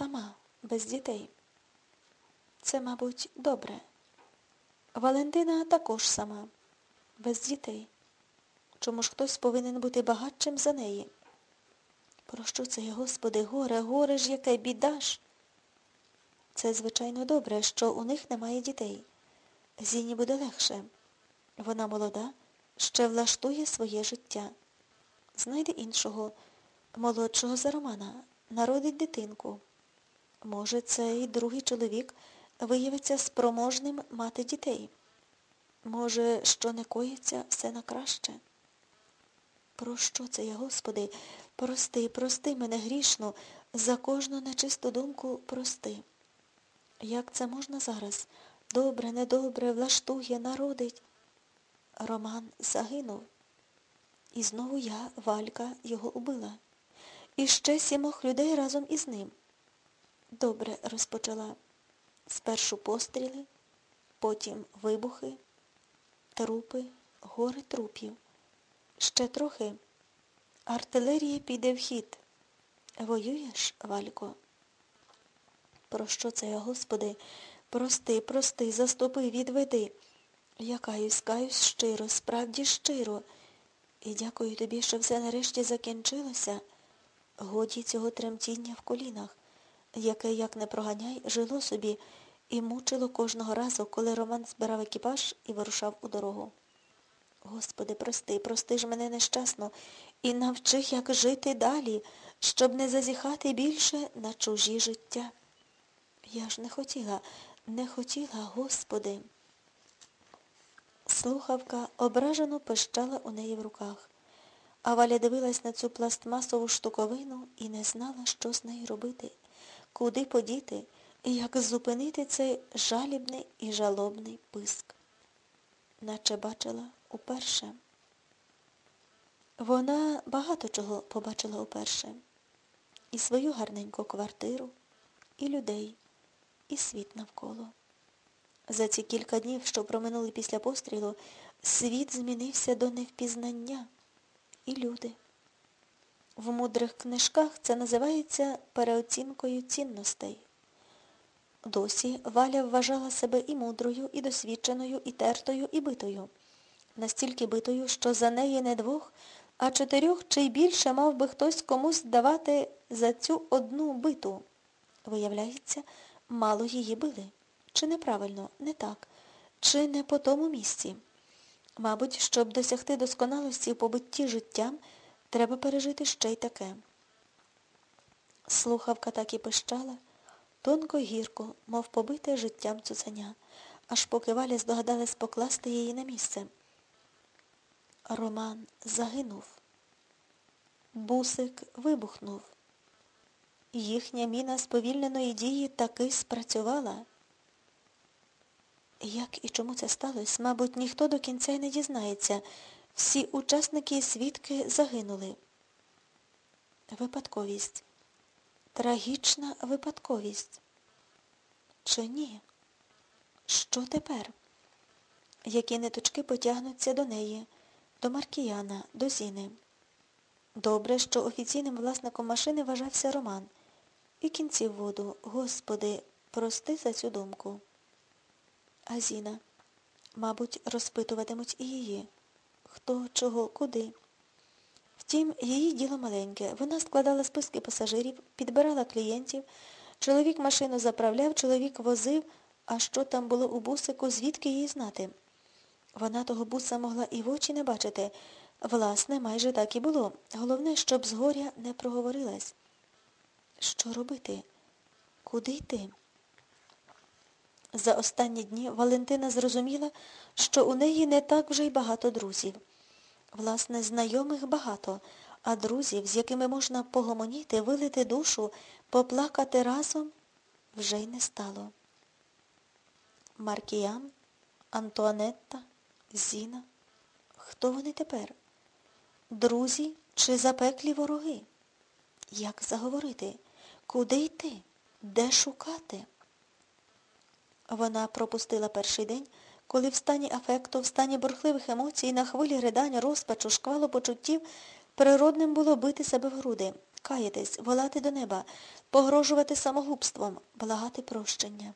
сама, без дітей. Це, мабуть, добре. Валентина також сама, без дітей. Чому ж хтось повинен бути багатшим за неї? Про що це Господи, горе, горе ж, яке біда ж? Це, звичайно, добре, що у них немає дітей. Зіні буде легше. Вона молода, ще влаштує своє життя. Знайде іншого, молодшого за Романа, народить дитинку. Може, цей другий чоловік виявиться спроможним мати дітей. Може, що не коїться все на краще. Про що це я, Господи? Прости, прости мене грішно, за кожну нечисту думку прости. Як це можна зараз? Добре, недобре, влаштує, народить. Роман загинув. І знову я, Валька, його убила. І ще сімох людей разом із ним. Добре розпочала. Спершу постріли, потім вибухи, трупи, гори трупів. Ще трохи. Артилерія піде в хід. Воюєш, Валько? Про що це Господи? Прости, прости, заступи, відведи. Я каюсь, каюсь щиро, справді щиро. І дякую тобі, що все нарешті закінчилося. Годі цього тремтіння в колінах, яке, як не проганяй, жило собі і мучило кожного разу, коли Роман збирав екіпаж і вирушав у дорогу. Господи, прости, прости ж мене нещасно і навчи, як жити далі, щоб не зазіхати більше на чужі життя. Я ж не хотіла, не хотіла, Господи. Слухавка ображено пищала у неї в руках, а Валя дивилась на цю пластмасову штуковину і не знала, що з нею робити, куди подіти як зупинити цей жалібний і жалобний писк. Наче бачила уперше. Вона багато чого побачила уперше. І свою гарненьку квартиру, і людей, і світ навколо. За ці кілька днів, що проминули після пострілу, світ змінився до невпізнання. І люди. В мудрих книжках це називається переоцінкою цінностей. Досі Валя вважала себе і мудрою, і досвідченою, і тертою, і битою. Настільки битою, що за неї не двох, а чотирьох чи й більше мав би хтось комусь давати за цю одну биту. Виявляється, мало її били. Чи неправильно, не так, чи не по тому місці. Мабуть, щоб досягти досконалості в побитті життям, треба пережити ще й таке. Слухавка так і пищала, тонко гірко, мов побите життям цуценя, аж поки Валя здогадалась покласти її на місце. Роман загинув. Бусик вибухнув. Їхня міна сповільненої дії таки спрацювала. Як і чому це сталося, мабуть, ніхто до кінця й не дізнається. Всі учасники і свідки загинули. Випадковість. Трагічна випадковість. Чи ні? Що тепер? Які ниточки потягнуться до неї, до Маркіяна, до Зіни? Добре, що офіційним власником машини вважався Роман. І кінці воду. Господи, прости за цю думку. А Зіна, мабуть, розпитуватимуть і її. Хто, чого, куди. Втім, її діло маленьке. Вона складала списки пасажирів, підбирала клієнтів. Чоловік машину заправляв, чоловік возив, а що там було у бусику, звідки їй знати. Вона того буса могла і в очі не бачити. Власне, майже так і було. Головне, щоб згоря не проговорилась. Що робити? Куди йти? За останні дні Валентина зрозуміла, що у неї не так вже й багато друзів. Власне, знайомих багато, а друзів, з якими можна погомоніти, вилити душу, поплакати разом, вже й не стало. Маркіян, Антуанетта, Зіна. Хто вони тепер? Друзі чи запеклі вороги? Як заговорити? Куди йти? Де шукати? Вона пропустила перший день, коли в стані афекту, в стані бурхливих емоцій, на хвилі ридань, розпачу, шквалу почуттів природним було бити себе в груди. каятись, волати до неба, погрожувати самогубством, благати прощення.